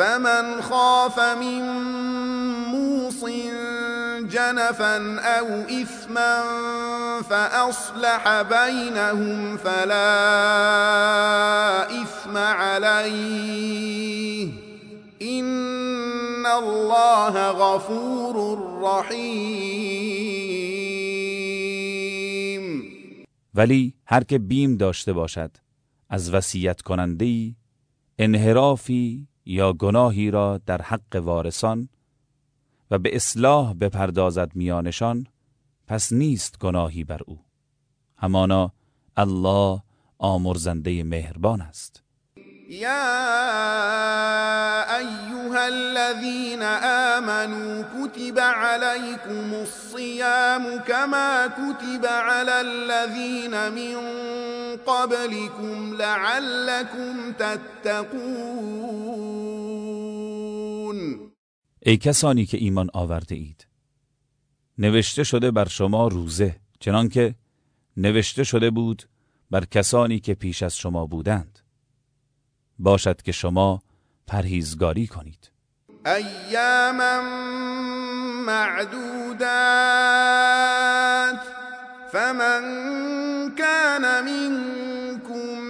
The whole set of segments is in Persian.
فمن خاف من موص جنفا أو اثما فاصلح بينهم فلا اثم عليه ان الله غفور رحیم ولی هر که بیم داشته باشد از وصیت کننده انحرافی یا گناهی را در حق وارثان و به اصلاح بپردازد میانشان پس نیست گناهی بر او. همانا الله آمرزنده مهربان است. یا ایها الذين آمنوا كتب عليكم الصيام كما كتب على الذين من قبلكم لعلكم تتقون. ای کسانی که ایمان آورده اید. نوشته شده بر شما روزه چنانکه نوشته شده بود بر کسانی که پیش از شما بودند. باشد که شما پرهیزگاری کنید. ایاما معدودات فمن كان منكم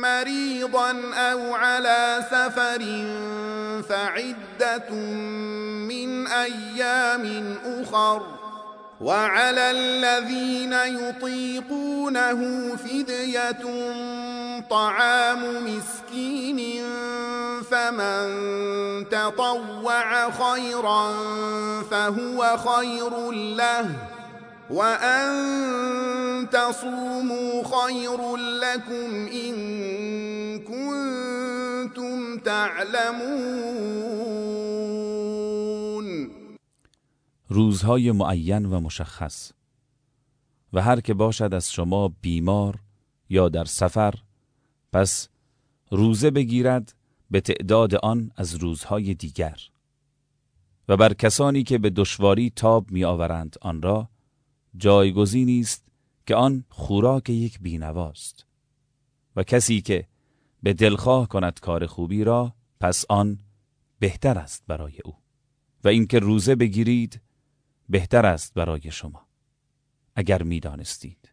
مريضا او على سفر فعدة من ايام اخر وعلى الذين يطيقونه فدية طعام مسكين فمن تطوع خيرا فهو خير له وأن تصوموا خير لكم إن كنتم تعلمون. روزهای معین و مشخص. و هر که باشد از شما بیمار یا در سفر پس روزه بگیرد به تعداد آن از روزهای دیگر. و بر کسانی که به دشواری تاب می آورند آن را جایگزینی است که آن خوراک یک بینواست. و کسی که به دلخواه کند کار خوبی را پس آن بهتر است برای او. و اینکه روزه بگیرید بهتر است برای شما. اگر می‌دانستید.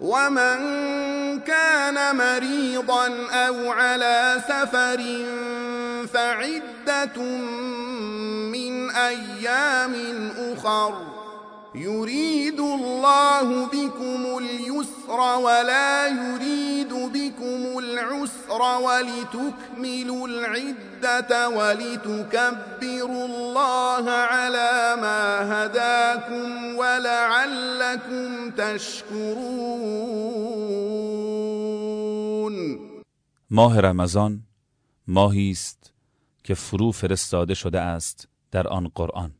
ومن كان مريضا أو على سفر فعدة من أيام اخر يريد الله بكم اليسر ولا يريد العسر ولتكملوا العدة ولتكبروا الله على ما هداكم ولعلكم تشكرون. ماه رمضان ماهی است که فرو فرستاده شده است در آن قرآن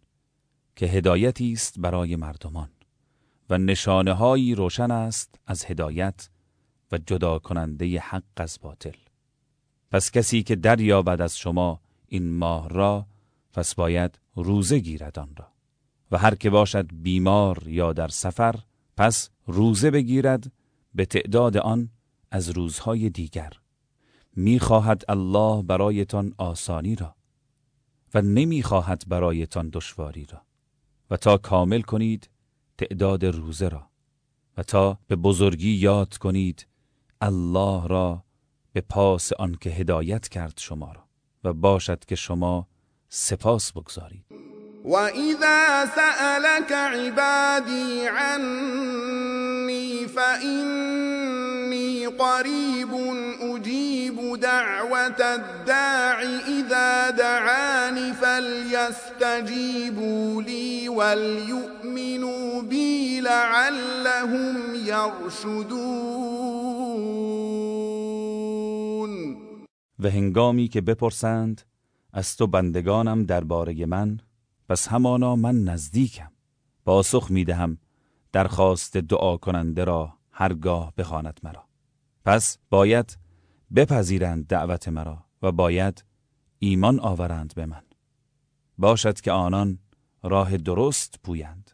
که هدایتی است برای مردمان و نشانه هایی روشن است از هدایت و جدا کننده حق از باطل. پس کسی که دریابد از شما این ماه را پس باید روزه گیرد آن را. و هر که باشد بیمار یا در سفر پس روزه بگیرد به تعداد آن از روزهای دیگر. می‌خواهد الله برایتان آسانی را و نمی‌خواهد برایتان دشواری را. و تا کامل کنید تعداد روزه را. و تا به بزرگی یاد کنید الله را به پاس آنکه هدایت کرد شما را و باشد که شما سپاس بگذارید. وإذا سألك عبادي عني فإني قريب أجيب دعوة الداع إذا دعاني فليستجيبوا لي وليؤمنوا بي لعلهم يرشدون و هنگامی که بپرسند از تو بندگانم درباره من پس همانا من نزدیکم. پاسخ می‌دهم درخواست دعا کننده را هرگاه بخواند مرا. پس باید بپذیرند دعوت مرا و باید ایمان آورند به من. باشد که آنان راه درست پویند.